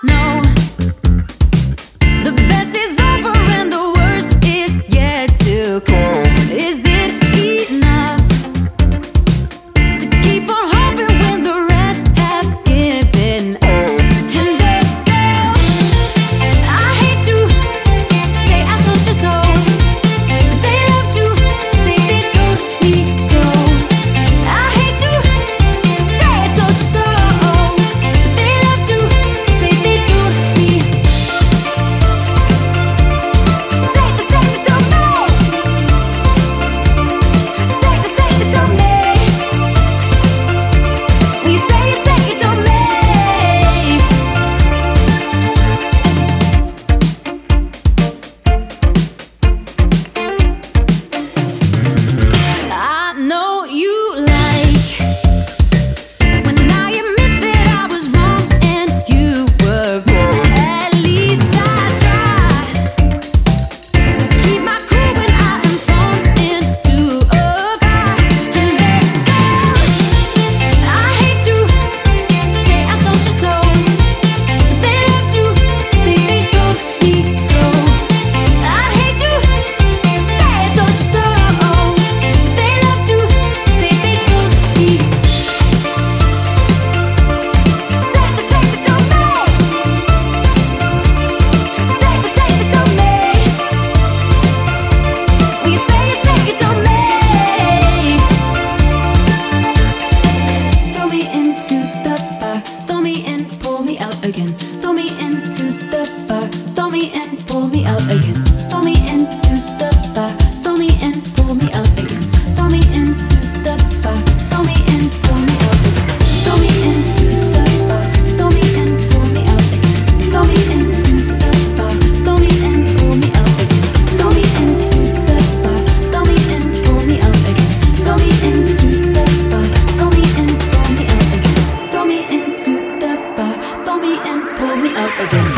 No. me in pull me up again.